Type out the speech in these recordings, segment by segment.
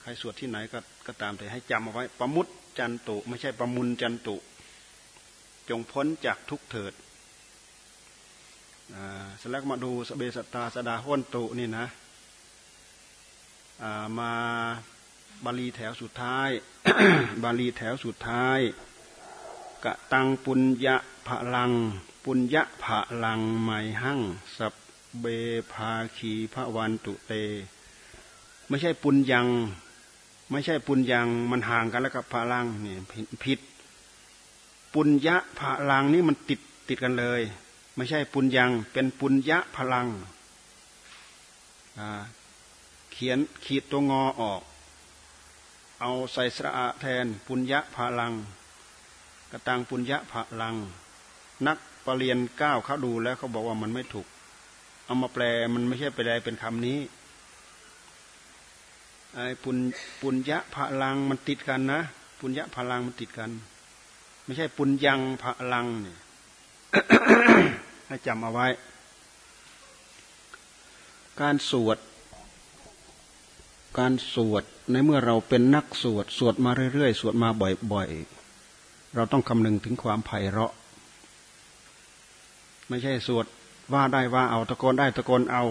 ใครสวดที่ไหนก็ก็ตามแต่ให้จำเอาไว้ประมุตจันตุ ไม่ใช่ประมุนจันตุ จงพ้นจากทุกเถิดสลักมาดูสเบสตาสดาห้นตุนี่นะมาบาลีแถวสุดท้าย บาลีแถวสุดท้ายกะตังปุญญะผลัง ปุญญะผลังไม่หั่งสับเบภาคีพระวันตุเต ไม่ใช่ปุญญัง ไม่ใช่ปุญญังมันห่างกันแล้วกับพลังนี่ผิด ปุญญะผลังนี่มันติดติดกันเลย ไม่ใช่ปุญญัง เป็นปุญญะพลังเขียนขีดตัวงอออก เอาใส่สระอาแทนปุญญะพลัง กระตังปุญญะพลัง นักปรริญญาเก้าเขาดูแล้วเขาบอกว่ามันไม่ถูก เอามาแปลมันไม่ใช่ไปได้เป็นคำนี้ ไอ้ปุญปุญญะพลังมันติดกันนะ ปุญญะพลังมันติดกัน ไม่ใช่ปุญยังพลังเนี่ยให้จำเอาไว้ การสวด การสวดในเมื่อเราเป็นนักสวด สวดมาเรื่อยๆ สวดมาบ่อยๆ เราต้องคำนึงถึงความไพเราะ ไม่ใช่สวดว่าได้ว่าเอาตะโกนได้ตะโกนเอา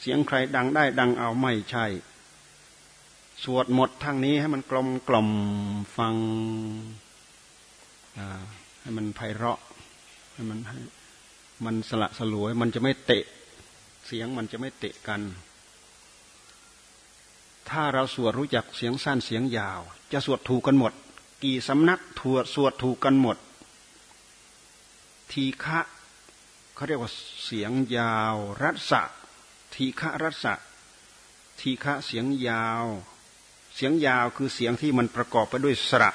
เสียงใครดังได้ดังเอาไม่ใช่ สวดหมดทางนี้ให้มันกลมกล่อมฟังให้มันไพเราะ ให้มันให้มันสละสลวย มันจะไม่เตะ เสียงมันจะไม่เตะกัน ถ้าเราสวดรู้จักเสียงสั้นเสียงยาว จะสวดถูกกันหมด กี่สำนักถวดสวดถูกกันหมด ทีฆะเขาเรียกว่าเสียงยาว รัศะทีฆะรัศะทีฆะเสียงยาว เสียงยาวคือเสียงที่มันประกอบไปด้วยสระ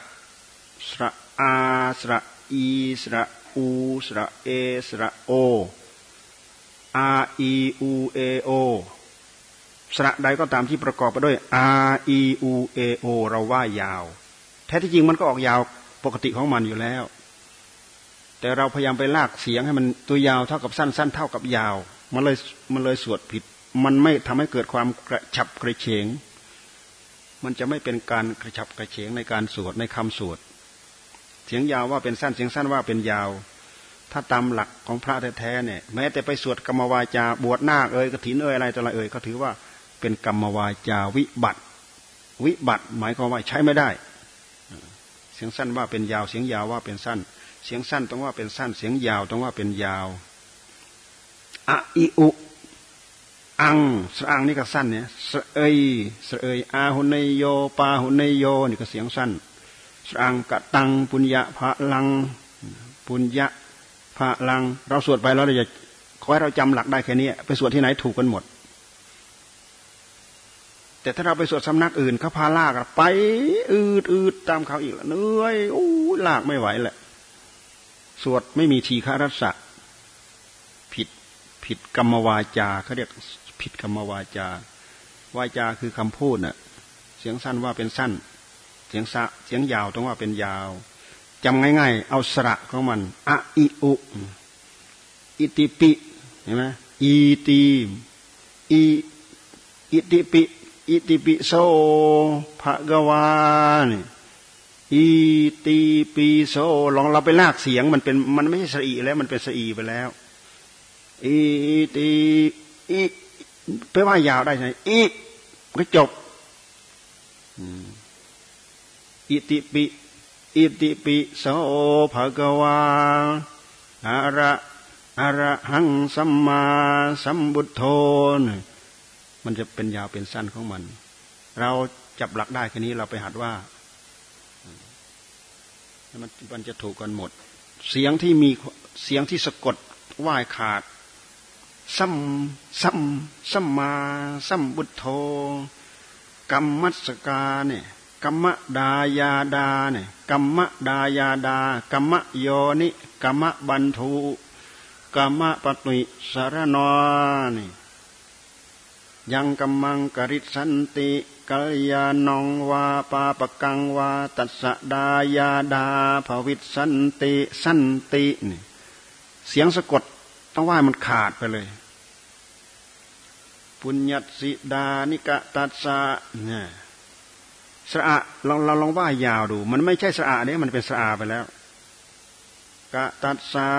สระอาสระอีสระอูสระเอสระโออาอีอูเอโอสระใดก็ตามที่ประกอบไปด้วยอาอีอูเอโอเราว่ายาว แท้ที่จริงมันก็ออกยาวปกติของมันอยู่แล้ว แต่เราพยายามไปลากเสียงให้มันตัวยาวเท่ากับสั้นสั้นเท่ากับยาว มันเลยมันเลยสวดผิด มันไม่ทำให้เกิดความกระฉับกระเฉง มันจะไม่เป็นการกระฉับกระเฉงในการสวดในคำสวด เสียงยาวว่าเป็นสั้นเสียงสั้นว่าเป็นยาว ถ้าตามหลักของพระแท้ๆเนี่ย แม้แต่ไปสวดกรรมวาจาบวชนาคเอ่ยกถินเอ่ยอะไรต่ออะไรเอ่ยก็ถือว่าเป็นกรรมวาจาวิบัติ วิบัติหมายความว่าใช้ไม่ได้ เสียงสั้นว่าเป็นยาวเสียงยาวว่าเป็นสั้น เสียงสั้นต้องว่าเป็นสั้น เสียงยาวต้องว่าเป็นยาวอะอิอุ อังสอังนี่ก็สั้นเนี่ยสเอยสเอยอาหุนยโยปาหุนยโยนี่ก็เสียงสั้นสอังกะตังปุญญะพระลังปุญญะพระลัง เราสวดไปแล้วเราจะขอให้เราจำหลักได้แค่นี้ไปสวดที่ไหนถูกกันหมด แต่ถ้าเราไปสวดสำนักอื่นเขาพาลากไป อืดอืดตามเขาอีกเหนื่อยอู้ลากไม่ไหวแหละ สวดไม่มีทีฆารัสะผิดผิดกรรมวาจาเขาเรียก ผิดกรรมวาจาวาจาคือคำพูดน่ะ เสียงสั้นว่าเป็นสั้น เสียงสะเสียงยาวต้องว่าเป็นยาวจำง่าย ๆ เอาสระของมันอะอิอุอิติปิเห็นไหมอีตีอีอิติปิอิติปิโซภะกวานอีตีปีโซลองเราไปลากเสียงมันเป็นมันไม่ใช่สอีแล้ว มันเป็นสอีไปแล้วอีตีอี ไปว่ายาวได้ใช่อีก็จบอิติปิ อิติปิโสภะกวาอะระอะระหังสัมมาสัมบุตโธมันจะเป็นยาวเป็นสั้นของมัน เราจับหลักได้แค่นี้เราไปหัดว่ามันมันจะถูกกันหมด เสียงที่มีเสียงที่สะกดว่ายขาด สัมสัมสัมมาสัมบุตโธกรรมัสกาเนี่ยกรรมดายาดาเนี่ยกรรมดายาดากรรมโยนิกรรมบันทุกรรมปตุสารนอนี่ยังกำมังกริสันติกัลยาณองวาปาปกังวาตัสดายาดาภวิสันติสันตินี่เสียงสะกดต้องว่ามันขาดไปเลย ปุญญสิดานิกะตัสสะเนี่ยสระองเราลองว่ายาวดู มันไม่ใช่สระเนี่ยมันเป็นสระไปแล้วกะตัสสะ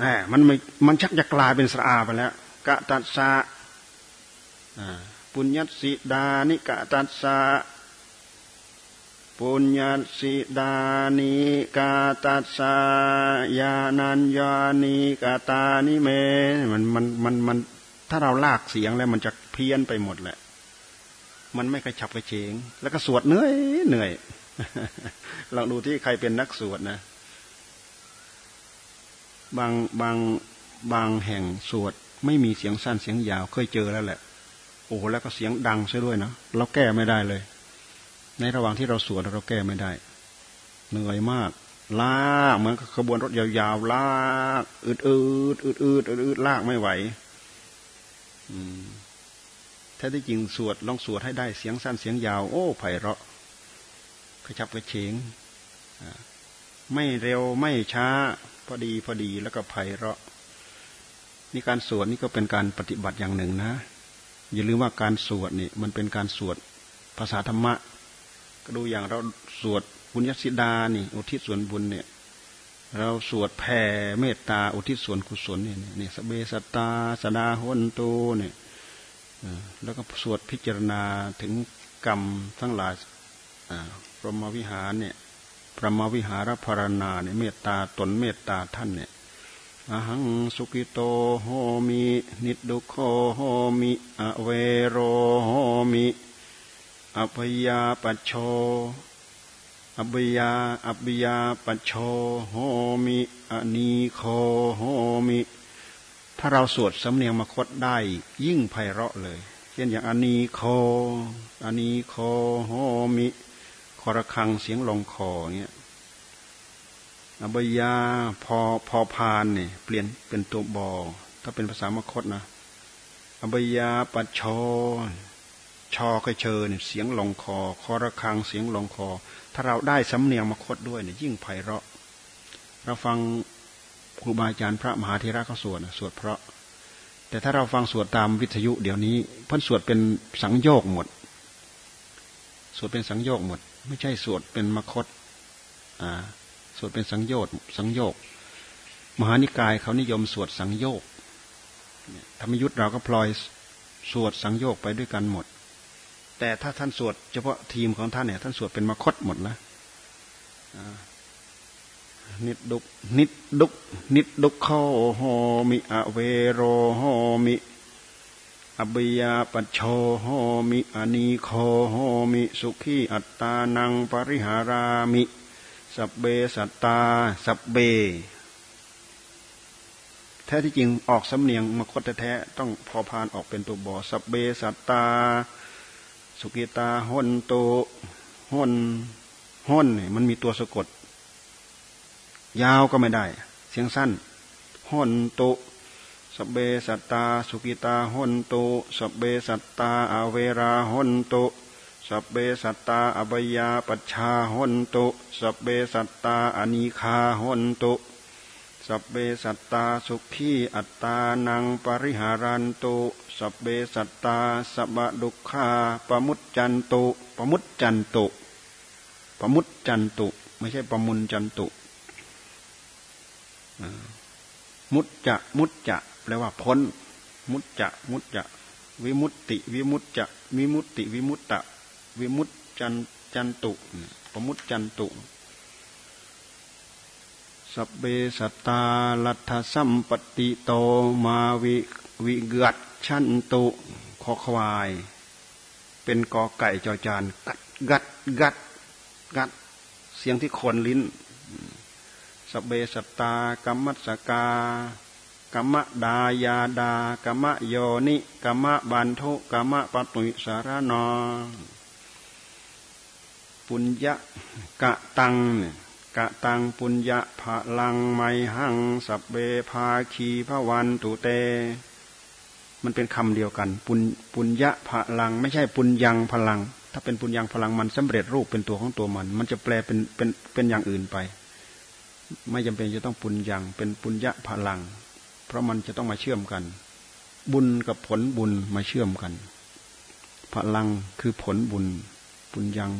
แหมมันม,มันชักจะกลายเป็นสระไปแล้วกะตัสสะปุญญสิดานิกะตัสสะปุญญสิดานิกาตัสสะยานัญญานิกาตานิเม มันมันมันมันถ้าเราลากเสียงแล้วมันจะ เพี้ยนไปหมดแหละ มันไม่กระฉับกระเฉง แล้วก็สวดเหนื่อยเหนื่อยลองดูที่ใครเป็นนักสวดนะ บางบางบางแห่งสวด ไม่มีเสียงสั้นเสียงยาวเคยเจอแล้วแหละ โอ้แล้วก็เสียงดังซะด้วยนะเราแก้ไม่ได้เลย ในระหว่างที่เราสวดเราแก้ไม่ได้ เหนื่อยมากลากเหมือนขบวนรถยาวๆลากอืดอืดอืดอืดอืดลากไม่ไหว แท้ที่จริงสวดลองสวดให้ได้เสียงสั้นเสียงยาว โอ้ไพเราะกระชับกระเฉงไม่เร็วไม่ช้า พอดีพอดีแล้วก็ไพเราะนี่การสวดนี่ก็เป็นการปฏิบัติอย่างหนึ่งนะ อย่าลืมว่าการสวดนี่มันเป็นการสวดภาษาธรรมะ ก็ดูอย่างเราสวดบุญยศิดานี่อุทิศส่วนบุญเนี่ย เราสวดแผ่เมตตาอุทิศส่วนกุศลเนี่ยนี่สเบสตาสดาหนโตเนี่ย แล้วก็สวดพิจารณาถึงกรรมทั้งหลายพรหมวิหารเนี่ยพระมวิหารพารณาเนี่ยเมตตาตนเมตตาท่านเนี่ยอหังสุกิโตโหมิ นิดุโคโหมิอเวโรโหมิอภยาปโชอับยาอับยาปโชโหมิอนีโคโหมิ ถ้าเราสวดสำเนียงมคตได้ยิ่งไพเราะเลย เช่นอย่างอันีโคอันีโคโหมิคอระคังเสียงลงคอเงี้ยอับยาพอพอพานเนี่ยเปลี่ยนเป็นตัวบอถ้าเป็นภาษามคตนะอับยาปโชชอเคยเชิญเสียงลงคอ คอระคังเสียงลงคอ ถ้าเราได้สำเนียงมาคดด้วยเนี่ยยิ่งไพเราะ เราฟัง ครูบาอาจารย์พระมหาเทระเขาสวดสวดเพราะ แต่ถ้าเราฟังสวดตามวิทยุเดี๋ยวนี้เพิ่นสวดเป็นสังโยกหมด สวดเป็นสังโยกหมด ไม่ใช่สวดเป็นมคตอ่าสวดเป็นสังโยชน์สังโยก มหานิกายเขานิยมสวดสังโยกธรรมยุทธ์เราก็พลอยสวดสังโยกไปด้วยกันหมด แต่ถ้าท่านสวดเฉพาะทีมของท่านเนี่ย ท่านสวดเป็นมคตหมดแล้ว นิดดุกนิดดุกนิดดุกข้โหมิอเวโรโหมิอบยาปโชโหมิอนีโคโหมิสุขีอัตตานังปริหารามิสับเบสัตตาสับเบ แท้ที่จริงออกสำเนียงมคตแท้ต้องพอพานออกเป็นตัวบอสับเบสัตตา สุกิตาหนโตหนหนเนี่ยมันมีตัวสะกด ยาวก็ไม่ได้ เสียงสั้นหนโตสเบสัตตาสุกิตาหนโตสเบสัตตาอเวราหนโตสเบสัตตาอบยาปัชชาหนโตสเบสัตตาอนีคาหนโตสเบสัตตาสุขีอัตตานังปริหารันตุสเบสัตตาสับดุขาปมุตจันตุปมุตจันตุปมุตจันตุไม่ใช่ปมุนจันตุ มุตจะ มุตจะแปลว่าพ้น มุตจะ มุตจะ วิมุตติ วิมุตจะ วิมุตติ วิมุตตะ วิมุตจันจันตุปมุตจันตุสเบสตาลัทธสัมปติโตมาวิวิกัดชันตุขอควาย เป็นกอไก่จอจานกัด กัด กัด กัด เสียงที่คนลิ้น สัเบสตากรรมสกากรรมดายาดากรรมโยนิกรรมบันทุกรรมปตุสารนอปุญญะกะตังเนี่ยกะตังปุญญะภะลังไมหังสับเบภาคีพระวันตุเต มันเป็นคำเดียวกัน ปุญปุญญะภะลัง ไม่ใช่ปุญยังพลัง ถ้าเป็นปุญยังพลังมันสำเร็จรูปเป็นตัวของตัวมัน มันจะแปลเป็นเป็นเป็นอย่างอื่นไป ไม่จำเป็นจะต้องปุญยังเป็นปุญญะพลัง เพราะมันจะต้องมาเชื่อมกัน บุญกับผลบุญมาเชื่อมกัน พลังคือผลบุญบุญยัง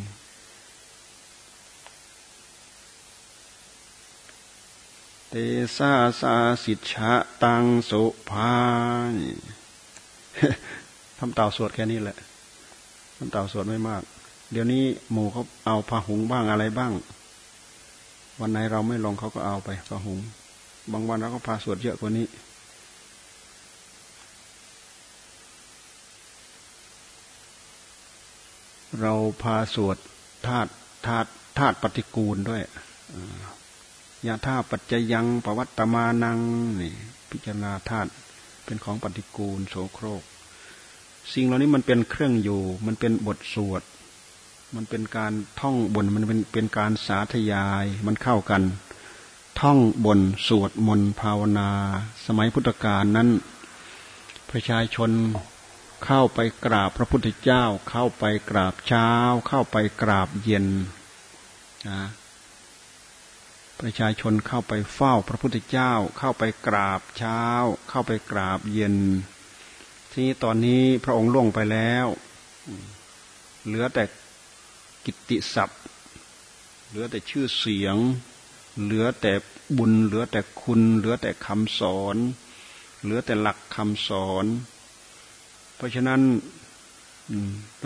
เตซาสาสิทธะตังโสภาทำเต่าสวดแค่นี้แหละทำเต่าสวดไม่มาก เดี๋ยวนี้หมูเขาเอาพาหุงบ้างอะไรบ้าง วันไหนเราไม่ลงเขาก็เอาไปพาหุงบางวันเราก็พาสวดเยอะกว่านี้ เราพาสวดธาตุธาตุธาตุปฏิกูลด้วยยาธาปัจจยังปวัตตมานังนี่พิจารณาธาตุเป็นของปฏิกูลโสโครก สิ่งเหล่านี้มันเป็นเครื่องอยู่ มันเป็นบทสวด มันเป็นการท่องบนมันเป็นเป็นการสาธยายมันเข้ากัน ท่องบนสวดมนต์ภาวนา สมัยพุทธกาลนั้น ประชาชนเข้าไปกราบพระพุทธเจ้า เข้าไปกราบเช้า เข้าไปกราบเย็นนะประชาชนเข้าไปเฝ้าพระพุทธเจ้า เข้าไปกราบเช้า เข้าไปกราบเย็น ทีนี้ตอนนี้พระองค์ล่วงไปแล้ว เหลือแต่ กิตติศัพท์ เหลือแต่ชื่อเสียง เหลือแต่บุญ เหลือแต่คุณ เหลือแต่คำสอน เหลือแต่หลักคำสอน เพราะฉะนั้น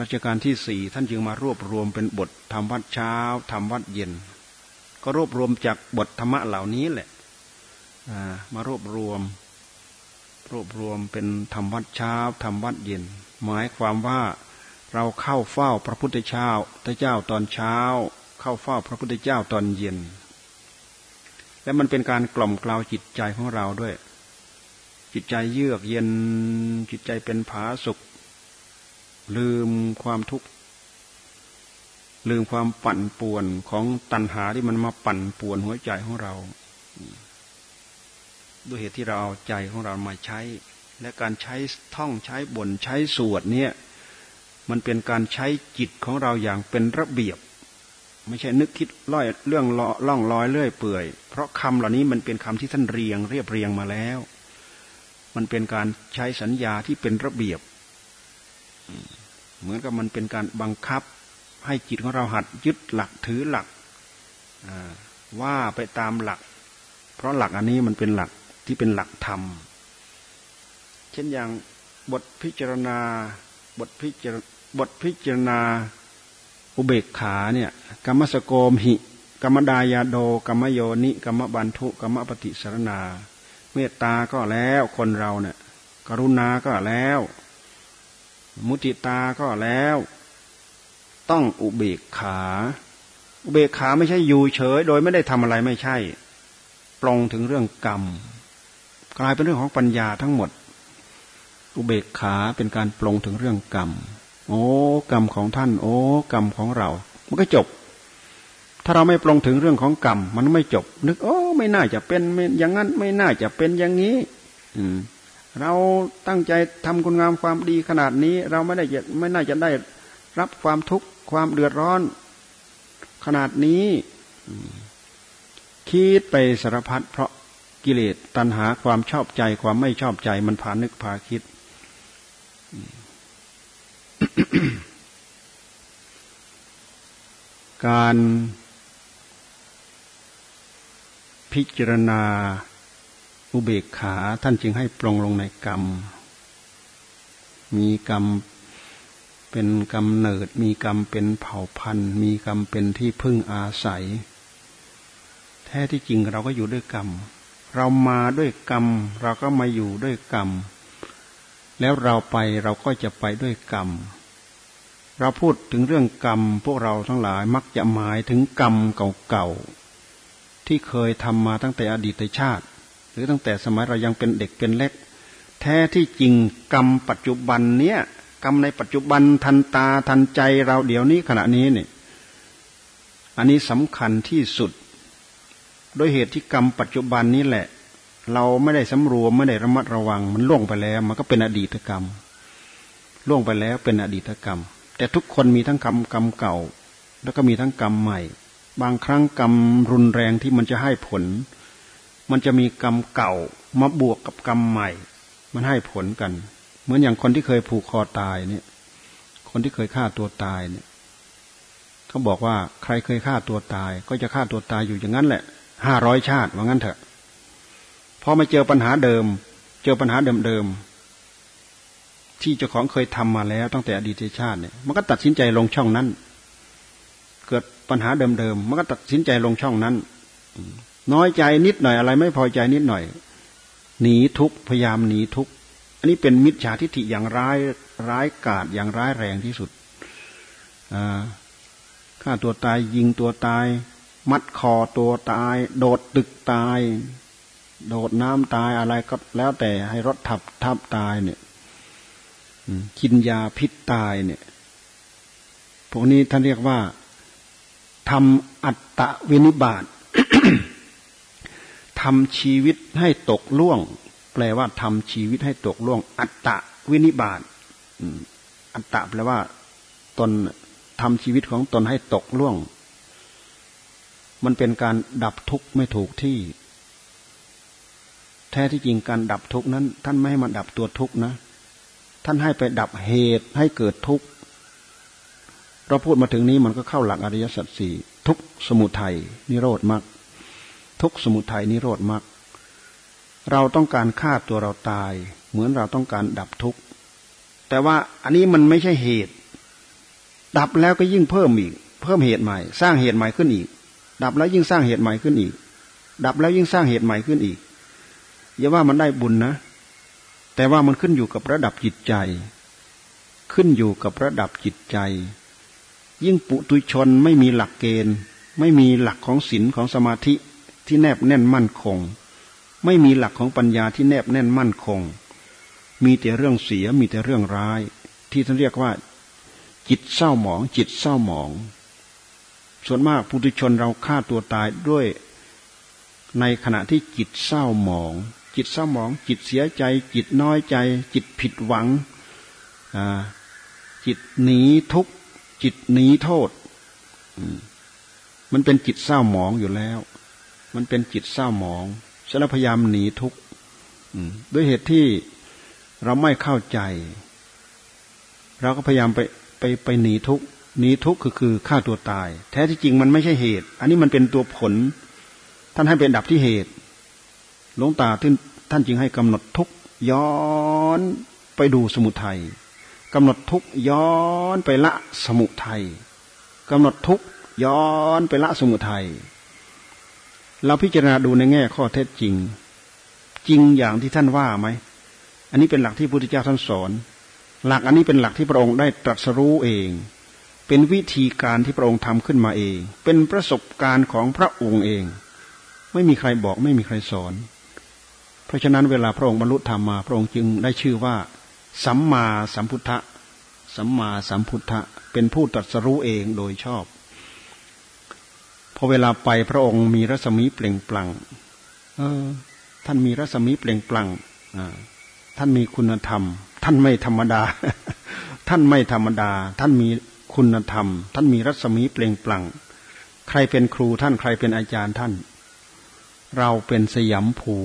รัชกาลที่สี่ท่านจึงมารวบรวมเป็นบทธรรมวัดเช้าธรรมวัดเย็น ก็รวบรวมจากบทธรรมะเหล่านี้แหละมารวบรวม รวบรวมเป็นธรรมวัดเช้าธรรมวัดเย็น หมายความว่า เราเข้าเฝ้าพระพุทธเจ้าพระเจ้าตอนเช้า เข้าเฝ้าพระพุทธเจ้าตอนเย็น และมันเป็นการกล่อมกล่าวจิตใจของเราด้วย จิตใจเยือกเย็น จิตใจเป็นผาสุข ลืมความทุกข์ลืมความปั่นป่วนของตัณหาที่มันมาปั่นป่วนหัวใจของเรา ด้วยเหตุที่เราเอาใจของเรามาใช้ และการใช้ท่องใช้บ่นใช้สวดเนี่ย มันเป็นการใช้จิตของเราอย่างเป็นระเบียบ ไม่ใช่นึกคิดล่อยเรื่องล่องลอยเลื่อยเปื่อย เพราะคำเหล่านี้มันเป็นคำที่ท่านเรียง เรียบเรียงมาแล้ว มันเป็นการใช้สัญญาที่เป็นระเบียบ เหมือนกับมันเป็นการบังคับ ให้จิตของเราหัดยึดหลักถือหลักว่าไปตามหลัก เพราะหลักอันนี้มันเป็นหลักที่เป็นหลักธรรม เช่นอย่างบทพิจารณาบทพิจาร บทพิจารณาอุเบกขาเนี่ยกรรมสโกมหิกรรมดายาโดกรรมโยนิกรรมบันทุกรรมปฏิสารนา เมตตาก็แล้วคนเราเนี่ยกรุณาก็แล้ว มุติตาก็แล้ว ต้องอุเบกขา อุเบกขาไม่ใช่อยู่เฉย โดยไม่ได้ทำอะไรไม่ใช่ปลงถึงเรื่องกรรม กลายเป็นเรื่องของปัญญาทั้งหมด อุเบกขาเป็นการปลงถึงเรื่องกรรม โอ้กรรมของท่าน โอ้กรรมของเรา มันก็จบ ถ้าเราไม่ปรงถึงเรื่องของกรรม มันไม่จบ นึกโอ้ไม่น่าจะเป็นอย่างนั้น ไม่น่าจะเป็นอย่างนี้ อืมเราตั้งใจทำคุณงามความดีขนาดนี้ เราไม่ได้ไม่น่าจะได้รับความทุกข์ความเดือดร้อน ขนาดนี้คิดไปสารพัดเพราะกิเลสตัณหาความชอบใจความไม่ชอบใจมันพานึกพาคิด การพิจารณาอุเบกขาท่านจึงให้ปรองลงในกรรม มีกรรมเป็นกรรมเนิด มีกรรมเป็นเผ่าพันธุ์ มีกรรมเป็นที่พึ่งอาศัย แท้ที่จริงเราก็อยู่ด้วยกรรม เรามาด้วยกรรม เราก็มาอยู่ด้วยกรรม แล้วเราไปเราก็จะไปด้วยกรรม เราพูดถึงเรื่องกรรม พวกเราทั้งหลายมักจะหมายถึงกรรมเก่าๆที่เคยทำมาตั้งแต่อดีตชาติ หรือตั้งแต่สมัยเรายังเป็นเด็กเป็นเล็ก แท้ที่จริงกรรมปัจจุบันเนี้ยกรรมในปัจจุบันทันตาทันใจเราเดี๋ยวนี้ขณะนี้เนี่ยอันนี้สำคัญที่สุด โดยเหตุที่กรรมปัจจุบันนี้แหละ เราไม่ได้สำรวมไม่ได้ระมัดระวัง มันล่วงไปแล้ว มันก็เป็นอดีตกรรมล่วงไปแล้วเป็นอดีตกรรม แต่ทุกคนมีทั้งกรรมกรรมเก่า แล้วก็มีทั้งกรรมใหม่ บางครั้งกรรมรุนแรงที่มันจะให้ผล มันจะมีกรรมเก่ามาบวกกับกรรมใหม่ มันให้ผลกัน เหมือนอย่างคนที่เคยผูกคอตายเนี่ย คนที่เคยฆ่าตัวตายเนี่ยเขาบอกว่าใครเคยฆ่าตัวตาย ก็จะฆ่าตัวตายอยู่อย่างนั้นแหละห้าร้อยชาติว่างั้นเถอะ พอมาเจอปัญหาเดิม เจอปัญหาเดิมๆที่เจ้าของเคยทำมาแล้วตั้งแต่อดีตชาติเนี่ยมันก็ตัดสินใจลงช่องนั้น เกิดปัญหาเดิมๆมันก็ตัดสินใจลงช่องนั้น น้อยใจนิดหน่อยอะไร ไม่พอใจนิดหน่อย หนีทุกพยายามหนีทุกอันนี้เป็นมิจฉาทิฏฐิอย่างร้ายร้ายกาจอย่างร้ายแรงที่สุดฆ่าตัวตายยิงตัวตาย มัดคอตัวตาย โดดตึกตาย โดดน้ำตายอะไรก็แล้วแต่ให้รถทับทับตายเนี่ยกินยาพิษตายเนี่ย พวกนี้ท่านเรียกว่าทำอัตตะวินิบาตทำชีวิตให้ตกล่วง แปลว่าทำชีวิตให้ตกล่วง อัตตะวินิบาตอัตตะแปลว่า ตนทำชีวิตของตนให้ตกล่วง มันเป็นการดับทุกข์ไม่ถูกที่ ท้ที่จริงการดับทุกนั้น ท่านไม่ให้มาดับตัวทุกนะ ท่านให้ไปดับเหตุให้เกิดทุกเราพูดมาถึงนี้มันก็เข้าหลักอริยสัจสี่ทุกสมุทัยนิโรธมรรคทุกสมุทัยนิโรธมรรคเราต้องการฆ่าตัวเราตาย เหมือนเราต้องการดับทุกข์แต่ว่าอันนี้มันไม่ใช่เหตุ ดับแล้วก็ยิ่งเพิ่มอีก เพิ่มเหตุใหม่ สร้างเหตุใหม่ขึ้นอีก ดับแล้วยิ่งสร้างเหตุใหม่ขึ้นอีก ดับแล้วยิ่งสร้างเหตุใหม่ขึ้นอีก อย่าว่ามันได้บุญนะ แต่ว่ามันขึ้นอยู่กับระดับจิตใจ ขึ้นอยู่กับระดับจิตใจ ยิ่งปุตุชนไม่มีหลักเกณฑ์ ไม่มีหลักของศีลของสมาธิที่แนบแน่นมั่นคง ไม่มีหลักของปัญญาที่แนบแน่นมั่นคง มีแต่เรื่องเสียมีแต่เรื่องร้าย ที่ท่านเรียกว่า จิตเศร้าหมอง จิตเศร้าหมอง ส่วนมากปุถุชนเราฆ่าตัวตายด้วยในขณะที่จิตเศร้าหมอง จิตเศร้าหมอง จิตเสียใจ จิตน้อยใจ จิตผิดหวังจิตหนีทุกจิตหนีโทษมันเป็นจิตเศร้าหมองอยู่แล้ว มันเป็นจิตเศร้าหมองฉันพยายามหนีทุกข์ด้วยเหตุที่เราไม่เข้าใจ เราก็พยายามไปไปไปหนีทุกข์หนีทุกข์คือคือฆ่าตัวตาย แท้ที่จริงมันไม่ใช่เหตุ อันนี้มันเป็นตัวผล ท่านให้เป็นดับที่เหตุหลวงตาท่าน ท่านจึงให้กำหนดทุกย้อนไปดูสมุทัยกำหนดทุกย้อนไปละสมุทัยกำหนดทุกย้อนไปละสมุทัยเราพิจารณาดูในแง่ข้อเท็จจริง จริงอย่างที่ท่านว่าไหมอันนี้เป็นหลักที่พระพุทธเจ้าท่านสอน หลักอันนี้เป็นหลักที่พระองค์ได้ตรัสรู้เอง เป็นวิธีการที่พระองค์ทำขึ้นมาเอง เป็นประสบการณ์ของพระองค์เอง ไม่มีใครบอกไม่มีใครสอน เพราะฉะนั้นเวลาพระองค์บรรลุธรรมมาพระองค์จึงได้ชื่อว่า สัมมาสัมพุทธะสัมมาสัมพุทธะเป็นผู้ตรัสรู้เองโดยชอบพอเวลาไปพระองค์มีรัศมีเปล่งปลั่งเออ ท่านมีรัศมีเปล่งปลั่งท่านมีคุณธรรม ท่านไม่ธรรมดา ท่านไม่ธรรมดา ท่านมีคุณธรรม ท่านมีรัศมีเปล่งปลั่ง ใครเป็นครูท่านใครเป็นอาจารย์ท่าน เราเป็นสยามภู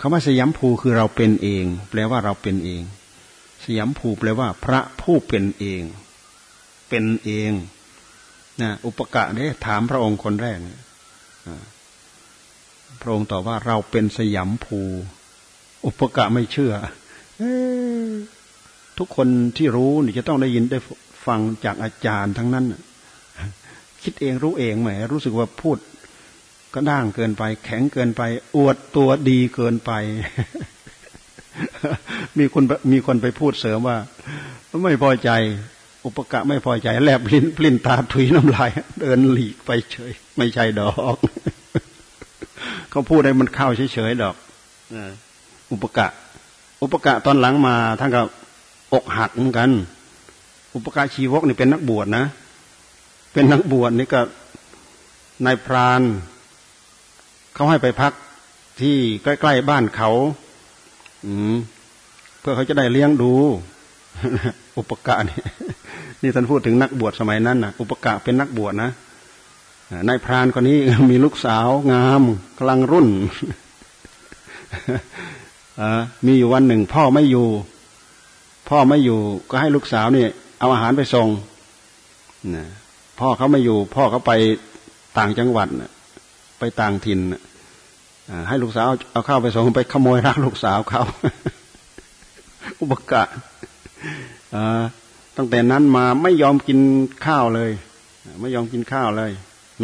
คำว่าสยามภูคือเราเป็นเอง แปลว่าเราเป็นเอง สยามภูแปลว่า พระผู้เป็นเอง เป็นเองนะอุปกะเนี่ยถามพระองค์คนแรกพระองค์ตอบว่าเราเป็นสยามภู อุปกะไม่เชื่อทุกคนที่รู้นี่จะต้องได้ยินได้ฟังจากอาจารย์ทั้งนั้นคิดเองรู้เองไหมรู้สึกว่าพูด ก็ด่างเกินไป แข็งเกินไป อวดตัวดีเกินไป มีคนมีคนไปพูดเสริมว่า ไม่พอใจ อุปกะไม่พอใจ แลบลิ้นปลิ้นตาถุยน้ำลาย เดินหลีกไปเฉย ไม่ใช่ดอก เขาพูดให้มันเข้าเฉยๆดอกอุปกะ อุปกะตอนหลังมาท่านก็อกหักเหมือนกัน อุปกะชีวกนี่เป็นนักบวชนะ เป็นนักบวชนี่ก็นายพราน เขาให้ไปพักที่ใกล้ๆบ้านเขา อืม เพื่อเขาจะได้เลี้ยงดู อุปกะนี่นี่ท่านพูดถึงนักบวชสมัยนั้นนะอุปกะเป็นนักบวชนะนายพรานคนนี้มีลูกสาวงามกำลังรุ่นมีอยู่วันหนึ่ง พ่อไม่อยู่ พ่อไม่อยู่ ก็ให้ลูกสาวเนี่ยเอาอาหารไปส่งพ่อเขาไม่อยู่ พ่อเขาไปต่างจังหวัดไปต่างถิ่น ให้ลูกสาวเอาข้าวไปส่งไปขโมยรักลูกสาวเขาอุบกะตั้งแต่นั้นมาไม่ยอมกินข้าวเลย ไม่ยอมกินข้าวเลย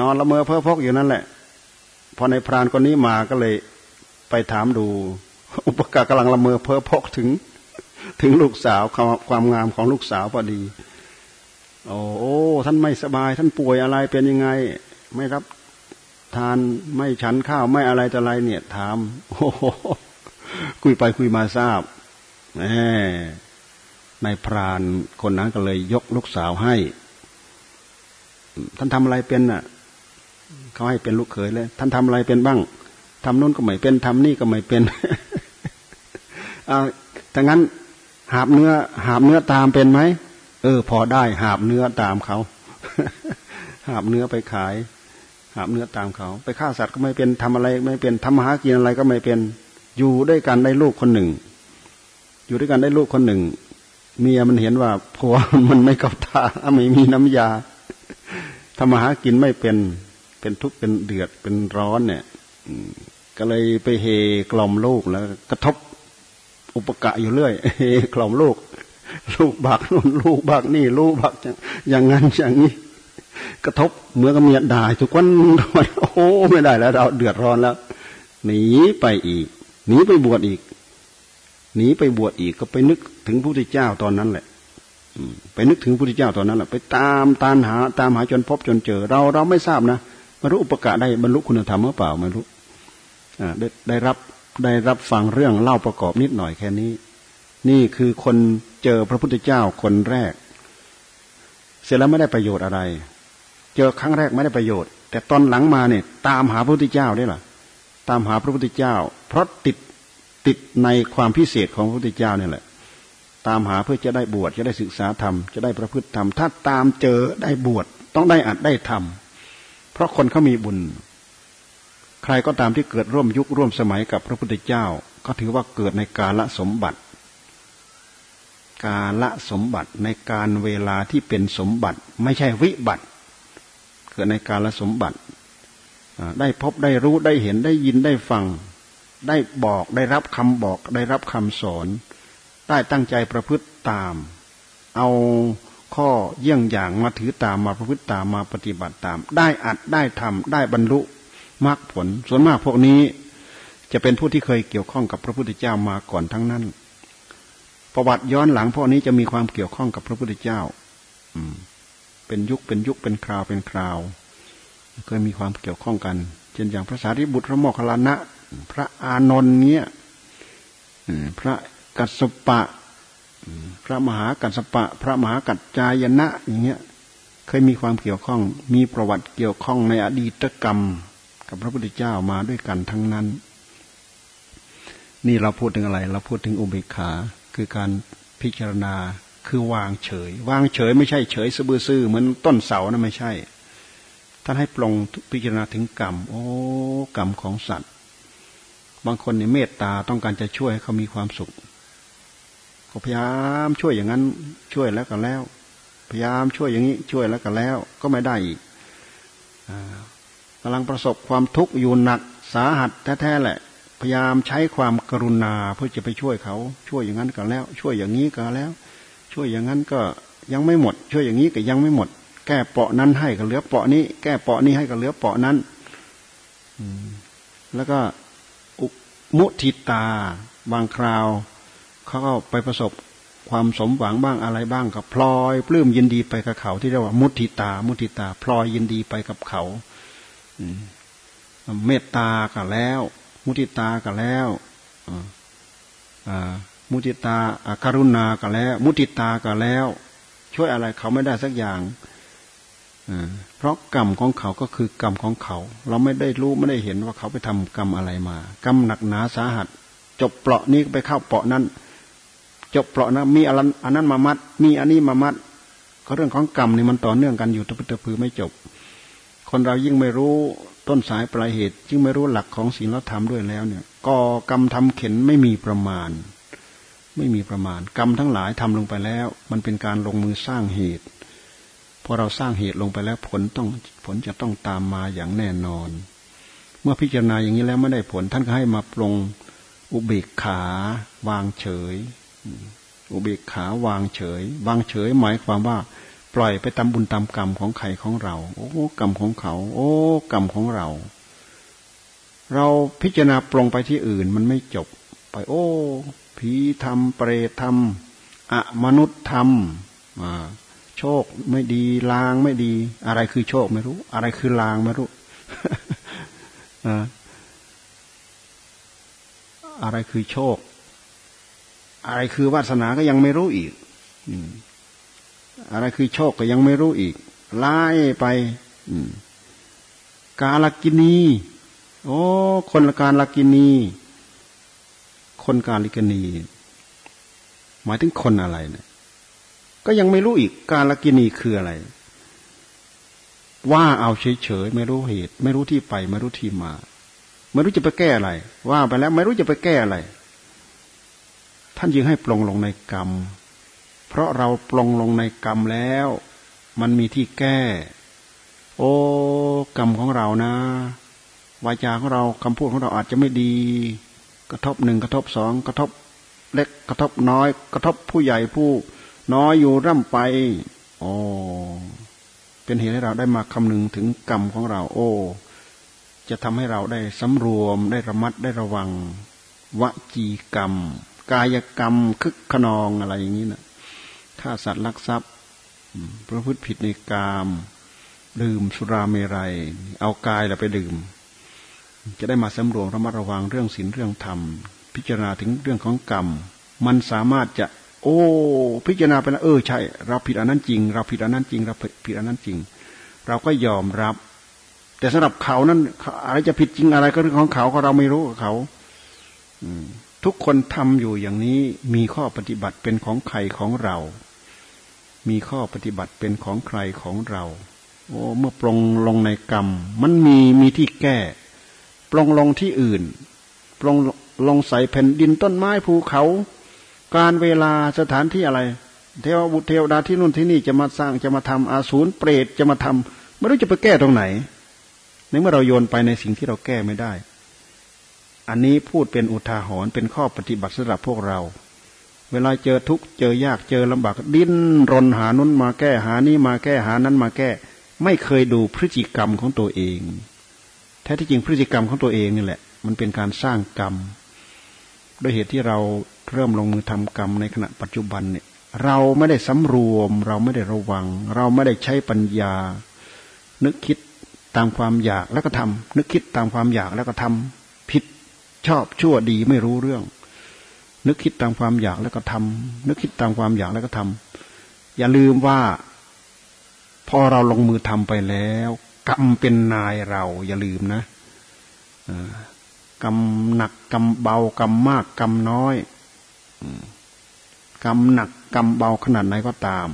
นอนละเมอเพ้อพกอยู่นั่นแหละ พอในพรานคนนี้มาก็เลยไปถามดู อุปกะกำลังละเมอเพ้อพกถึง ถึงลูกสาวความงามของลูกสาวพอดีโอ้โอ้ท่านไม่สบาย ท่านป่วยอะไรเป็นยังไง ไม่รับ ทาน ไม่ฉันข้าวไม่อะไรแต่อะไรเนี่ย ถามโอ้คุยไปคุยมาทราบแหมนายพรานคนนั้นก็เลยยกลูกสาวให้ ท่านทำอะไรเป็นน่ะเขาให้เป็นลูกเขยเลย ท่านทำอะไรเป็นบ้างทำนู้นก็ไม่เป็นทำนี่ก็ไม่เป็นเอาถ้างั้นหาบเนื้อ หาบเนื้อตามเป็นไหม เออ พอได้ หาบเนื้อตามเขา หาบเนื้อไปขาย หาเนื้อตามเขา ไปฆ่าสัตว์ก็ไม่เป็นทำอะไร ไม่เป็นทำมาหากินอะไรก็ไม่เป็นอยู่ด้วยกันได้ลูกคนหนึ่ง อยู่ด้วยกันได้ลูกคนหนึ่ง เมียมันเห็นว่าผัวมันไม่กับตาไม่มีน้ำยาทำมาหากินไม่เป็นเป็นทุกข์เป็นเดือดเป็นร้อนเนี่ยก็เลยไปเฮกล่อมลูกแล้ว กระทบอุปกะอยู่เรื่อยเฮกล่อมลูก ลูกบักนู่นลูกบักนี่ ลูกบักอย่างนั้นอย่างนี้ กระทบเหมือนกับเมียด่าทุกวันโอ้ไม่ได้แล้ว เราเดือดร้อนแล้วหนีไปอีกหนีไปบวชอีกหนีไปบวชอีกก็ไปนึกถึงพระพุทธเจ้าตอนนั้นแหละไปนึกถึงพระพุทธเจ้าตอนนั้นแหละไปตามตามหาตามหาจนพบจนเจอ เราเราไม่ทราบนะบรรลุอุปกะได้บรรลุคุณธรรมหรือเปล่าไม่รู้ได้ได้รับได้รับฟังเรื่องเล่าประกอบนิดหน่อยแค่นี้ นี่คือคนเจอพระพุทธเจ้าคนแรก เสร็จแล้วไม่ได้ประโยชน์อะไร เจอครั้งแรกไม่ได้ประโยชน์ แต่ตอนหลังมาเนี่ยตามหาพระพุทธเจ้าได้หรอตามหาพระพุทธเจ้า เพราะติดติดในความพิเศษของพระพุทธเจ้านี่แหละ ตามหาเพื่อจะได้บวชจะได้ศึกษาธรรมจะได้ประพฤติธรรมถ้าตามเจอได้บวชต้องได้อัดได้ทำเพราะคนเขามีบุญ ใครก็ตามที่เกิดร่วมยุคร่วมสมัยกับพระพุทธเจ้า ก็ถือว่าเกิดในกาลสมบัติ กาลสมบัติในการเวลาที่เป็นสมบัติ ไม่ใช่วิบัติ เกิดในกาลสมบัติ ได้พบได้รู้ได้เห็นได้ยินได้ฟัง ได้บอกได้รับคำบอกได้รับคำสอน ได้ตั้งใจประพฤติตาม เอาข้อเยี่ยงอย่างมาถือตามมาประพฤติตามมาปฏิบัติตาม ได้อัดได้ทำได้บรรลุมรรคผล ส่วนมากพวกนี้จะเป็นผู้ที่เคยเกี่ยวข้องกับพระพุทธเจ้ามาก่อนทั้งนั้น ประวัติย้อนหลังพวกนี้จะมีความเกี่ยวข้องกับพระพุทธเจ้า เป็นยุคเป็นยุคเป็นคราวเป็นคราวเคยมีความเกี่ยวข้องกัน เช่นอย่างพระสารีบุตรพระโมคคัลลานะ พระอานนท์เนี้ยพระกัสสปะ พระมหากัสสปะ พระมหากัจจายนะอย่างเงี้ย เคยมีความเกี่ยวข้อง มีประวัติเกี่ยวข้องในอดีตกรรม กับพระพุทธเจ้ามาด้วยกันทั้งนั้น นี่เราพูดถึงอะไร เราพูดถึงอุเบกขา คือการพิจารณา คือวางเฉย วางเฉยไม่ใช่เฉยซื่อเหมือนต้นเสานะไม่ใช่ ท่านให้ปลงพิจารณาถึงกรรม โอ้กรรมของสัตว์ บางคนเนี่ยเมตตาต้องการจะช่วยให้เขามีความสุขก็พยายามช่วยอย่างนั้นช่วยแล้วก็แล้ว พยายามช่วยอย่างนี้ช่วยแล้วก็แล้ว ก็ไม่ได้อีกกำลังประสบความทุกข์อยู่หนักสาหัสแท้ๆแหละ พยายามใช้ความกรุณาเพื่อจะไปช่วยเขา ช่วยอย่างนั้นก็แล้ว ช่วยอย่างนี้ก็แล้ว ช่วยอย่างนั้นก็ยังไม่หมด ช่วยอย่างนี้ก็ยังไม่หมด แก้เปาะนั้นให้ก็เหลือเปาะนี้ แก้เปาะนี้ให้ก็เหลือเปาะนั้นแล้วก็มุทิตา บางคราวเขาก็ไปประสบความสมหวังบ้างอะไรบ้างกับพลอยปลื้มยินดีไปกับเขา ที่เรียกว่า มุทิตา มุทิตา พลอยยินดีไปกับเขาเมตตาก็แล้ว มุทิตาก็แล้ว มุทิตาการุณาก็แล้ว มุทิตาก็แล้ว ช่วยอะไรเขาไม่ได้สักอย่างเพราะกรรมของเขาก็คือกรรมของเขา เราไม่ได้รู้ไม่ได้เห็นว่าเขาไปทำกรรมอะไรมา กรรมหนักหนาสาหัส จบเปราะนี้ไปเข้าเปราะนั้น จบเปราะนะมีอันนั้นมามัด มีอันนี้มามัด ก็เรื่องของกรรมนี่มันต่อเนื่องกันอยู่ตะปตะพือไม่จบ คนเรายิ่งไม่รู้ต้นสายปลายเหตุ ยิ่งไม่รู้หลักของศีลธรรมด้วยแล้วเนี่ยก่อกรรมทำเข็นไม่มีประมาณ ไม่มีประมาณ กรรมทั้งหลายทำลงไปแล้ว มันเป็นการลงมือสร้างเหตุพอเราสร้างเหตุลงไปแล้วผลต้องผลจะต้องตามมาอย่างแน่นอน เมื่อพิจารณาอย่างนี้แล้วไม่ได้ผล ท่านก็ให้มาปรงอุเบกขาวางเฉย อุเบกขาวางเฉย วางเฉย หมายความว่า ปล่อยไปตามบุญตามกรรมของใครของเรา โอ้กรรมของเขา โอ้กรรมของเรา เราพิจารณาปรงไปที่อื่นมันไม่จบ ไปโอ้ผีธรรมเปรตธรรมอะมนุษย์ธรรมโชคไม่ดีลางไม่ดี อะไรคือโชคไม่รู้ อะไรคือลางไม่รู้อะไรคือโชค อะไรคือวาสนาก็ยังไม่รู้อีกอะไรคือโชคก็ยังไม่รู้อีกไล่ไปกาลกินีโอ้คนละการลกินี คนกาลิกนี หมายถึงคนอะไรเนี่ยก็ยังไม่รู้อีกการลกินีคืออะไร ว่าเอาเฉยๆไม่รู้เหตุ ไม่รู้ที่ไปไม่รู้ที่มา ไม่รู้จะไปแก้อะไร ว่าไปแล้ว ไม่รู้จะไปแก้อะไร ท่านยังให้ปลงลงในกรรม เพราะเราปลงลงในกรรมแล้ว มันมีที่แก้ โอ้กรรมของเรานะวาจาของเราคำพูดของเราอาจจะไม่ดี กระทบหนึ่งกระทบสองกระทบเล็กกระทบน้อย กระทบผู้ใหญ่ผู้น้อยอยู่ร่ำไปอ๋อเป็นเหตุให้เราได้มาคำนึงถึงกรรมของเรา โอ้ จะทำให้เราได้สำรวมได้ระมัดได้ระวังวจีกรรม กายกรรมคึกขนองอะไรอย่างนี้นะฆ่าสัตว์ลักทรัพย์ประพฤติผิดในกาม ดื่มสุราเมรัยเอากายเราไปดื่ม จะได้มาสำรวมระมัดระวังเรื่องศีลเรื่องธรรม พิจารณาถึงเรื่องของกรรม มันสามารถจะ โอ้ พิจารณาไปแล้วเออใช่เราผิดอันนั้นจริง เราผิดอันนั้นจริง เราผิดอันนั้นจริง เราก็ยอมรับ แต่สำหรับเขานั้นอะไรจะผิดจริงอะไรก็เรื่องของเขาก็เราไม่รู้กับเขาทุกคนทำอยู่อย่างนี้มีข้อปฏิบัติเป็นของใครของเรา มีข้อปฏิบัติเป็นของใครของเรา โอ้ เมื่อปรงลงในกรรม มันมีมีที่แก้ ปรงลงที่อื่นปรงลงใส่แผ่นดินต้นไม้ภูเขา การเวลาสถานที่อะไร เทวบุตรเทวดาที่นู่นที่นี่จะมาสร้างจะมาทำอาสูรเปรตจะมาทำไม่รู้จะไปแก้ตรงไหน ในเมื่อเราโยนไปในสิ่งที่เราแก้ไม่ได้ อันนี้พูดเป็นอุทาหรณ์เป็นข้อปฏิบัติสำหรับพวกเรา เวลาเจอทุกข์เจอยากเจอลำบากดิ้นรนหานุนมาแก้หานี้มาแก้หานั้นมาแก้ ไม่เคยดูพฤติกรรมของตัวเอง แท้ที่จริงพฤติกรรมของตัวเองนี่แหละ มันเป็นการสร้างกรรมโดยเหตุที่เราเริ่มลงมือทำกรรมในขณะปัจจุบันเนี่ยเราไม่ได้สำรวม เราไม่ได้ระวัง เราไม่ได้ใช้ปัญญา นึกคิดตามความอยากแล้วก็ทำนึกคิดตามความอยากแล้วก็ทำผิดชอบชั่วดีไม่รู้เรื่อง นึกคิดตามความอยากแล้วก็ทำนึกคิดตามความอยากแล้วก็ทำอย่าลืมว่า พอเราลงมือทำไปแล้ว กรรมเป็นนายเรา อย่าลืมนะกรรมหนักกรรมเบากรรมมากกรรมน้อยกรรมหนักกรรมเบาขนาดไหนก็ตาม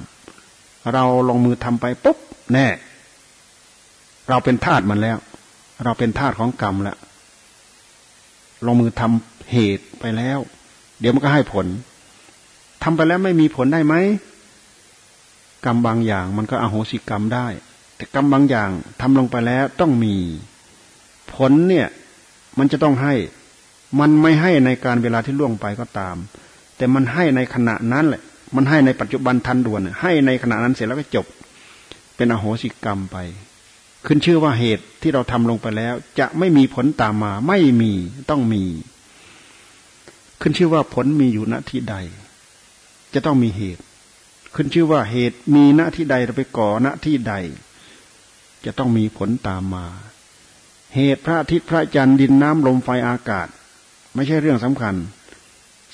เราลงมือทำไปปุ๊บแน่ เราเป็นทาสมันแล้ว เราเป็นทาสของกรรมแล้วลงมือทำเหตุไปแล้ว เดี๋ยวมันก็ให้ผลทำไปแล้วไม่มีผลได้ไหมกรรมบางอย่างมันก็อโหสิกรรมได้ แต่กรรมบางอย่างทำลงไปแล้วต้องมี ผลเนี่ย มันจะต้องให้ มันไม่ให้ในการเวลาที่ล่วงไปก็ตาม แต่มันให้ในขณะนั้นแหละ มันให้ในปัจจุบันทันด่วน ให้ในขณะนั้นเสร็จแล้วก็จบ เป็นอโหสิกรรมไป ขึ้นชื่อว่าเหตุที่เราทำลงไปแล้ว จะไม่มีผลตามมา ไม่มีต้องมี ขึ้นชื่อว่าผลมีอยู่ณที่ใด จะต้องมีเหตุ ขึ้นชื่อว่าเหตุมีณที่ใดเราไปก่อณที่ใด จะต้องมีผลตามมา เหตุพระอาทิตย์พระจันทร์ดินน้ำลมไฟอากาศ ไม่ใช่เรื่องสำคัญ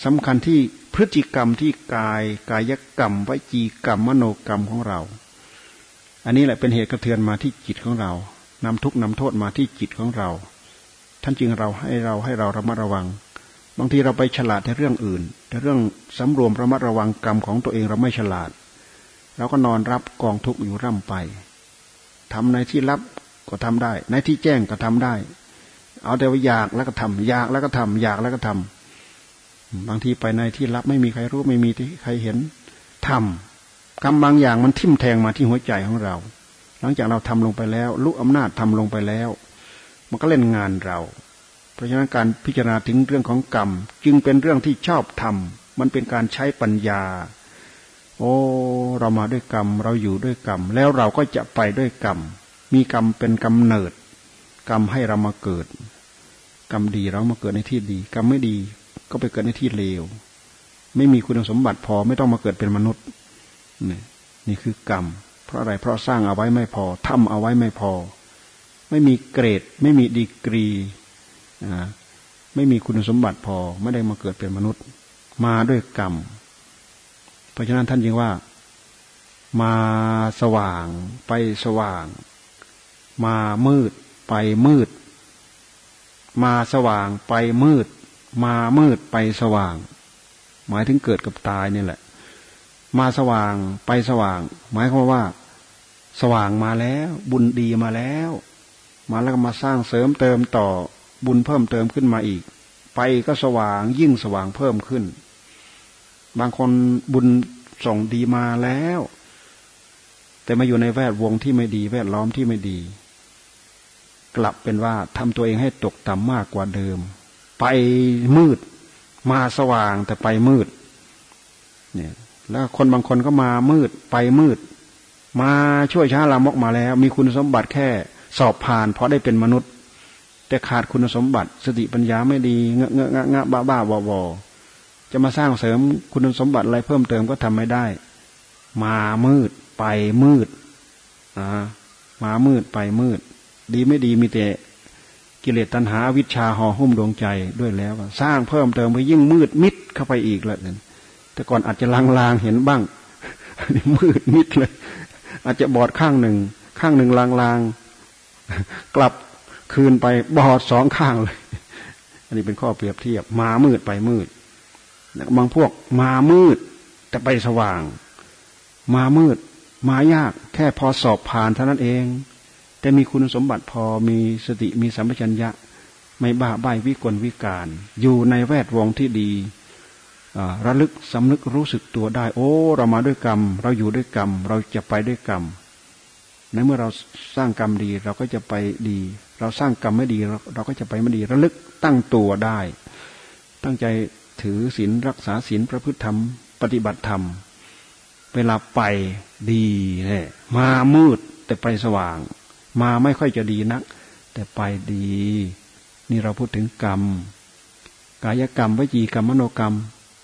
สำคัญที่พฤติกรรมที่กายกายกรรมวิจีกรรมมโนกรรมของเรา อันนี้แหละเป็นเหตุกระเทือนมาที่จิตของเรานำทุกนำโทษมาที่จิตของเรา ท่านจึงเราให้เราให้เราระมัดระวัง บางทีเราไปฉลาดในเรื่องอื่น แต่เรื่องสำรวมระมัดระวังกรรมของตัวเองเราไม่ฉลาดเราก็นอนรับกองทุกข์อยู่ร่ำไป ทำในที่ลับก็ทำได้ ในที่แจ้งก็ทำได้ เอาแต่ว่าอยากแล้วก็ทำอยากแล้วก็ทำอยากแล้วก็ทำบางทีไปในที่รับไม่มีใครรู้ไม่มีที่ใครเห็นทำกรรมบางอย่างมันทิ่มแทงมาที่หัวใจของเรา หลังจากเราทำลงไปแล้วลุกอำนาจทำลงไปแล้ว มันก็เล่นงานเรา เพราะฉะนั้นการพิจารณาถึงเรื่องของกรรม จึงเป็นเรื่องที่ชอบทำมันเป็นการใช้ปัญญา โอ้เรามาด้วยกรรม เราอยู่ด้วยกรรม แล้วเราก็จะไปด้วยกรรม มีกรรมเป็นกำเนิด กรรมให้เรามาเกิด กรรมดีเรามาเกิดในที่ดี กรรมไม่ดีก็ไปเกิดในที่เลว ไม่มีคุณสมบัติพอไม่ต้องมาเกิดเป็นมนุษย์นี่นี่คือกรรม เพราะอะไรเพราะสร้างเอาไว้ไม่พอทำเอาไว้ไม่พอ ไม่มีเกรด ไม่มีดีกรีอ่าไม่มีคุณสมบัติพอ ไม่ได้มาเกิดเป็นมนุษย์ มาด้วยกรรม เพราะฉะนั้นท่านจึงว่า มาสว่างไปสว่าง มามืดไปมืด มาสว่างไปมืด มามืดไปสว่าง หมายถึงเกิดกับตายนี่แหละ มาสว่างไปสว่าง หมายความว่า สว่างมาแล้ว บุญดีมาแล้ว มาแล้วก็มาสร้างเสริมเติมต่อบุญเพิ่มเติมขึ้นมาอีก ไปก็สว่างยิ่งสว่างเพิ่มขึ้น บางคนบุญส่งดีมาแล้ว แต่มาอยู่ในแวดวงที่ไม่ดี แวดล้อมที่ไม่ดี กลับเป็นว่าทำตัวเองให้ตกต่ำมากกว่าเดิม ไปมืด มาสว่างแต่ไปมืด เนี่ย แล้วคนบางคนก็มามืด ไปมืด มาช่วยช้าลามกมาแล้ว มีคุณสมบัติแค่สอบผ่านเพราะได้เป็นมนุษย์ แต่ขาดคุณสมบัติ สติปัญญาไม่ดีเงอะเงอะงะงะบ้าบ้าบอบอ จะมาสร้างเสริมคุณสมบัติอะไรเพิ่มเติมก็ทำไม่ได้ มามืดไปมืดอ่ามามืดไปมืด ดีไม่ดีมีแต่กิเลสตัณหาวิชาห่อหุ้มดวงใจด้วยแล้ว สร้างเพิ่มเติมไปยิ่งมืดมิดเข้าไปอีกแล้วแต่ก่อนอาจจะลางๆเห็นบ้างนี่มืดมิดเลย อาจจะบอดข้างหนึ่ง ข้างหนึ่งลางๆกลับคืนไปบอดสองข้างเลย อันนี้เป็นข้อเปรียบเทียบมามืดไปมืด บางพวกมามืด แต่ไปสว่าง มามืด มายาก แค่พอสอบผ่านเท่านั้นเอง แต่มีคุณสมบัติพอมีสติมีสัมปชัญญะ ไม่บ้าใบวิกลวิการ อยู่ในแวดวงที่ดีระลึกสำนึกรู้สึกตัวได้ โอ้ เรามาด้วยกรรม เราอยู่ด้วยกรรม เราจะไปด้วยกรรมในเมื่อเราสร้างกรรมดีเราก็จะไปดี เราสร้างกรรมไม่ดีเราก็จะไปไม่ดีระลึกตั้งตัวได้ ตั้งใจ ถือศีลรักษาศีลประพฤติธรรม ปฏิบัติธรรม เวลาไปดีเนี่ยมามืดแต่ไปสว่าง มาไม่ค่อยจะดีนัก แต่ไปดี นี่เราพูดถึงกรรม กายกรรมวิจีกรรมมโนกรรม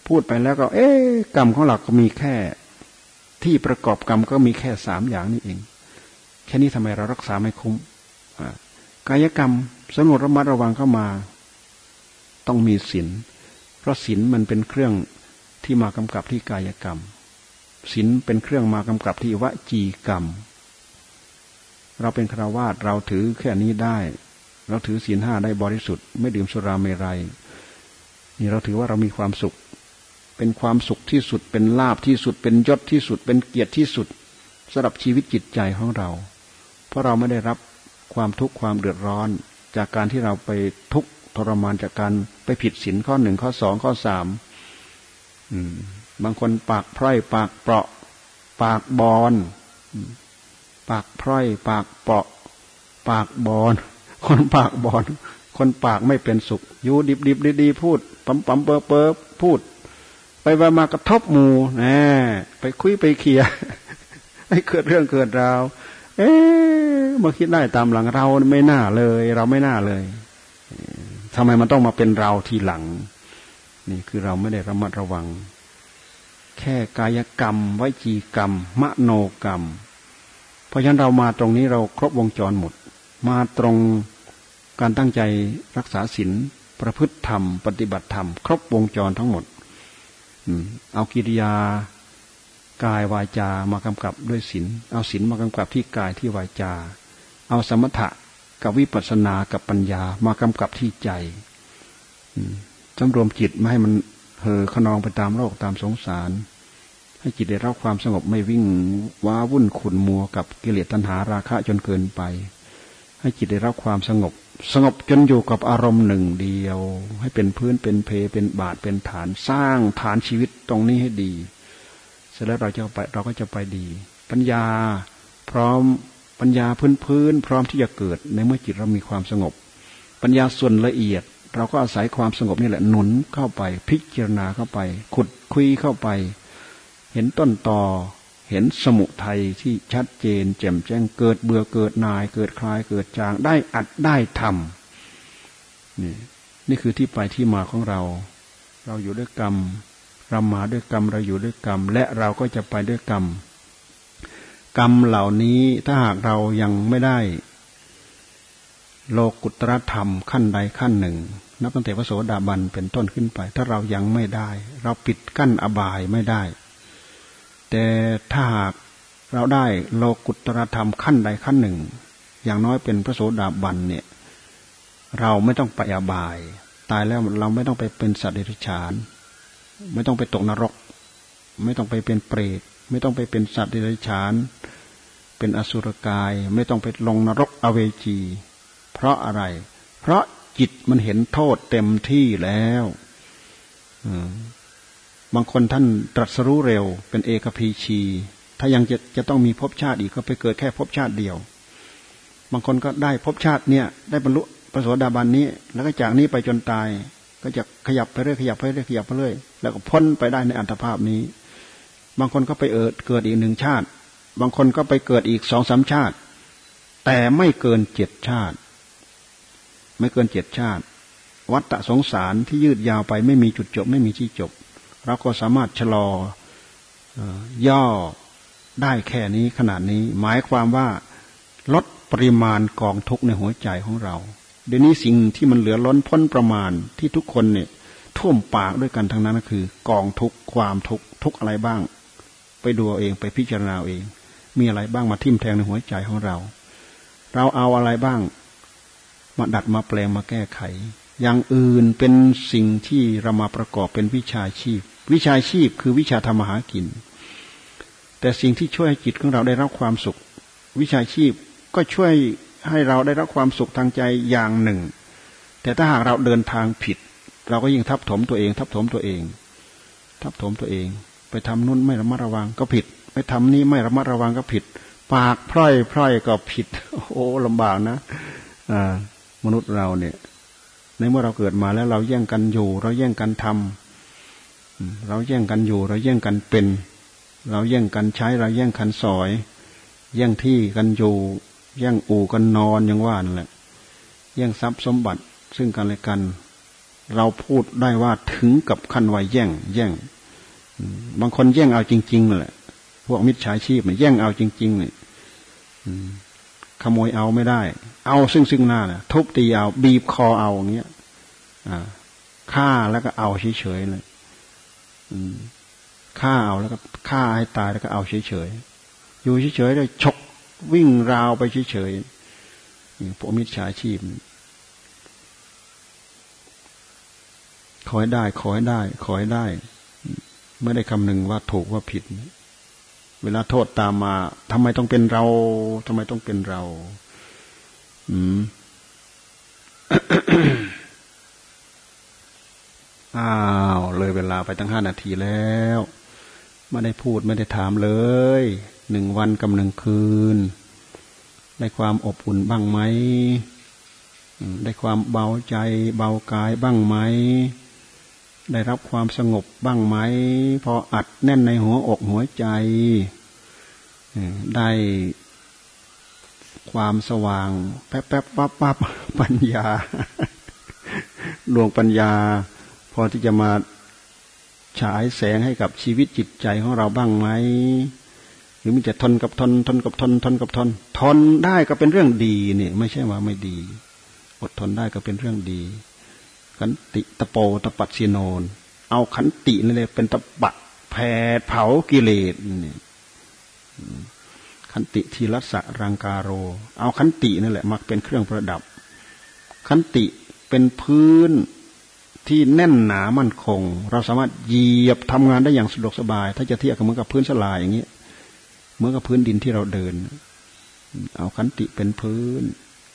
พูดไปแล้วก็ เอ๊กรรมของเราก็มีแค่ ที่ประกอบกรรมก็มีแค่สามอย่างนี้เอง แค่นี้ทำไมเรารักษาไม่คุ้มกายกรรมสงบระมัดระวังเข้ามา ต้องมีศีล เพราะศีลมันเป็นเครื่องที่มากำกับที่กายกรรมศีลเป็นเครื่องมากำกับที่วจีกรรม เราเป็นคราวาสเราถือแค่นี้ได้ เราถือศีลห้าได้บริสุทธิ์ไม่ดื่มสุราเมรัยนี่เราถือว่าเรามีความสุข เป็นความสุขที่สุดเป็นลาบที่สุด เป็นยศที่สุด เป็นเกียรติที่สุดสำหรับชีวิตจิตใจของเรา เพราะเราไม่ได้รับความทุกข์ความเดือดร้อน จากการที่เราไปทุกข์ ทรมานจากการไปผิดศีลข้อหนึ่งข้อสองข้อสามบางคนปากพร่อย ปากเปราะ ปากบอน ปากพร่อย ปากเปราะ ปากบอน คนปากบอน คนปากไม่เป็นสุขอยู่ดิบดิบดีดีพูดปั๊มปั๊มเปอเปอพูด ไปไปมากระทบหมูแหมไปคุยไปเคลียให้เกิดเรื่องเกิดราวเอ๊ะมาคิดได้ตามหลังเราไม่น่าเลย เราไม่น่าเลย ทำไมมันต้องมาเป็นเราทีหลัง นี่คือเราไม่ได้ระมัดระวัง แค่กายกรรมวิจีกรรม มโนกรรม เพราะฉะนั้นเรามาตรงนี้เราครบวงจรหมด มาตรงการตั้งใจรักษาศีลประพฤติธรรม ปฏิบัติธรรม ครบวงจรทั้งหมดเอากิริยากายวาจามากำกับด้วยศีลเอาศีลมากำกับที่กายที่วาจา เอาสมถะ กับวิปัสสนากับปัญญามากำกับที่ใจจำรวมจิตไม่ให้มันเห่อขนองไปตามโลกตามสงสาร ให้จิตได้รับความสงบไม่วิ่งว้าวุ่นขุนมัวกับกิเลสตัณหาราคะจนเกินไป ให้จิตได้รับความสงบ สงบจนอยู่กับอารมณ์หนึ่งเดียว ให้เป็นพื้นเป็นเพเป็นบาทเป็นฐานสร้างฐานชีวิตตรงนี้ให้ดี เสร็จแล้วเราจะไปเราก็จะไปดี ปัญญาพร้อม ปัญญาพื้นพื้นพร้อมที่จะเกิด ในเมื่อจิตเรามีความสงบ ปัญญาส่วนละเอียด เราก็อาศัยความสงบนี่แหละหนุนเข้าไป พิจารณาเข้าไป ขุดคุยเข้าไป เห็นต้นต่อ เห็นสมุทัยที่ชัดเจน แจ่มแจ้งเกิดเบื่อเกิดนาย เกิดคลายเกิดจางได้อัดได้ทำนี่นี่คือที่ไปที่มาของเรา เราอยู่ด้วยกรรมเรามาด้วยกรรมเราอยู่ด้วยกรรม และเราก็จะไปด้วยกรรม กรรมเหล่านี้ถ้าหากเรายังไม่ได้ โลกุตรธรรมขั้นใดขั้นหนึ่ง นับตั้งแต่พระโสดาบันเป็นต้นขึ้นไป ถ้าเรายังไม่ได้ เราปิดกั้นอบายไม่ได้ แต่ถ้าหากเราได้โลกุตรธรรมขั้นใดขั้นหนึ่ง อย่างน้อยเป็นพระโสดาบันเนี่ย เราไม่ต้องไปอบาย ตายแล้วเราไม่ต้องไปเป็นสัตว์เดรัจฉาน ไม่ต้องไปตกนรก ไม่ต้องไปเป็นเปรต ไม่ต้องไปเป็นสัตว์เดรัจฉาน เป็นอสุรกาย ไม่ต้องไปลงนรกอเวจี เพราะอะไร เพราะจิตมันเห็นโทษเต็มที่แล้วบางคนท่านตรัสรู้เร็ว เป็นเอกพีชี ถ้ายังจะจะต้องมีภพชาติอีกก็ไปเกิดแค่ภพชาติเดียว บางคนก็ได้ภพชาติเนี่ย ได้บรรลุพระโสดาบันนี้ แล้วก็จากนี้ไปจนตาย ก็จะขยับไปเรื่อยขยับไปเรื่อยขยับไปเรื่อยแล้วก็พ้นไปได้ในอัตภาพนี้ บางคนก็ไปเอิดเกิดอีกหนึ่งชาติ บางคนก็ไปเกิดอีกสองสามชาติ แต่ไม่เกินเจ็ดชาติ ไม่เกินเจ็ดชาติ วัฏฏะสงสารที่ยืดยาวไปไม่มีจุดจบ ไม่มีที่จบ เราก็สามารถชะลอย่อได้แค่นี้ขนาดนี้ หมายความว่าลดปริมาณกองทุกในหัวใจของเรา เดี๋ยวนี้สิ่งที่มันเหลือล้นพ้นประมาณที่ทุกคนเนี่ยท่วมปากด้วยกันทั้งนั้นก็คือ กองทุกความทุกทุกอะไรบ้าง ไปดูเองไปพิจารณาเอง มีอะไรบ้างมาทิ่มแทงในหัวใจของเรา เราเอาอะไรบ้าง มาดัดมาแปลงมาแก้ไข อย่างอื่นเป็นสิ่งที่เรามาประกอบเป็นวิชาชีพ วิชาชีพคือวิชาธรรมหากิน แต่สิ่งที่ช่วยให้จิตของเราได้รับความสุข วิชาชีพก็ช่วยให้เราได้รับความสุขทางใจอย่างหนึ่ง แต่ถ้าหากเราเดินทางผิด เราก็ยิ่งทับถมตัวเอง ทับถมตัวเอง ทับถมตัวเอง ไปทำนู่นไม่ระมัดระวังก็ผิด ไปทำนี้ไม่ระมัดระวังก็ผิด ปากพร่อยพร่อยก็ผิด โอ้ลำบากนะอ่ามนุษย์เราเนี่ย ในเมื่อเราเกิดมาแล้วเราแย่งกันอยู่ เราแย่งกันทำเราแย่งกันอยู่ เราแย่งกันเป็น เราแย่งกันใช้ เราแย่งกันสอย แย่งที่กันอยู่ แย่งอู่กันนอนอย่างว่านั่นแหละ แย่งทรัพย์สมบัติซึ่งกันและกัน เราพูดได้ว่าถึงกับขั้นวัยแย่ง แย่ง บางคนแย่งเอาจริงๆแหละพวกมิจฉาชีพแย่งเอาจริงๆเนี่ยขโมยเอาไม่ได้ เอาซึ่งซึ่งหน้าเนี่ยทุบตีเอา บีบคอเอาอย่างเงี้ยฆ่าแล้วก็เอาเฉยๆเลยฆ่าเอาแล้วก็ฆ่าให้ตายแล้วก็เอาเฉยๆอยู่เฉยๆเลยฉกวิ่งราวไปเฉยๆพวกมิจฉาชีพขอให้ได้ ขอให้ได้ ขอให้ได้ ไม่ได้คำนึงว่าถูกว่าผิด เวลาโทษตามมาทำไมต้องเป็นเราทำไมต้องเป็นเรา อืมอ้าว เลยเวลาไปตั้งห้านาทีแล้ว ไม่ได้พูดไม่ได้ถามเลย หนึ่งวันกับหนึ่งคืน ได้ความอบอุ่นบ้างไหม ได้ความเบาใจ เบากายบ้างไหม ได้รับความสงบบ้างไหม พออัดแน่นในหัวอกหัวใจได้ความสว่าง แป๊บแป๊บปั๊บปั๊บปัญญาดวงปัญญา พอที่จะมาฉายแสงให้กับชีวิตจิตใจของเราบ้างไหมหรือมันจะทนกับทน ทนกับทน ทนกับทน ทนได้ก็เป็นเรื่องดีเนี่ย ไม่ใช่ว่าไม่ดี อดทนได้ก็เป็นเรื่องดี ขันติตะโปตะปัดซีโนน เอาขันตินี่เลยเป็นตะปะแผดเผากิเลสนี่ขันติทีรัสรังการโร เอาขันตินั่นแหละมาเป็นเครื่องประดับ ขันติเป็นพื้นที่แน่นหนามั่นคง เราสามารถเหยียบทำงานได้อย่างสะดวกสบาย ถ้าจะเทียบกับเหมือนกับพื้นสลายอย่างนี้เหมือนกับพื้นดินที่เราเดิน เอาขันติเป็นพื้น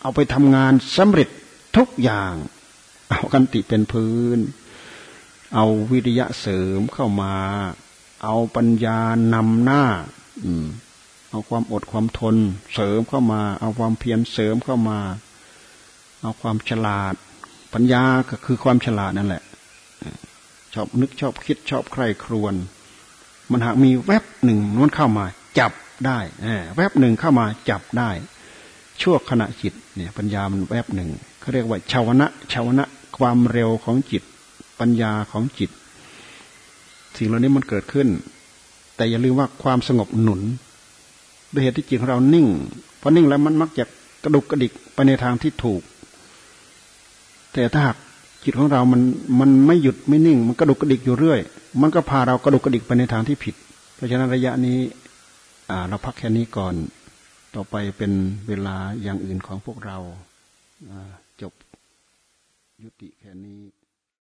เอาไปทำงานสำเร็จทุกอย่าง เอากันติเป็นพื้น เอาวิริยะเสริมเข้ามา เอาปัญญานำหน้า อืม เอาความอดความทน เสริมเข้ามา เอาความเพียรเสริมเข้ามา เอาความฉลาด ปัญญาก็คือความฉลาดนั่นแหละชอบนึกชอบคิดชอบใคร่ครวญมันหากมีแวบหนึ่งนั้นเข้ามา จับได้แวบหนึ่งเข้ามาจับได้ ชั่วขณะจิตเนี่ย ปัญญามันแวบหนึ่งเขาเรียกว่าชาวนะชาวนะ ความเร็วของจิต ปัญญาของจิต สิ่งเหล่านี้มันเกิดขึ้น แต่อย่าลืมว่าความสงบหนุนด้วยเหตุที่จิตของเรานิ่งพอนิ่งแล้วมันมักจะกระดุกกระดิกไปในทางที่ถูก แต่ถ้าหากจิตของเรามันมันไม่หยุดไม่นิ่ง มันกระดุกกระดิกอยู่เรื่อย มันก็พาเรากระดุกกระดิกไปในทางที่ผิด เพราะฉะนั้นระยะนี้เราพักแค่นี้ก่อน ต่อไปเป็นเวลาอย่างอื่นของพวกเราจบ ยุติแค่นี้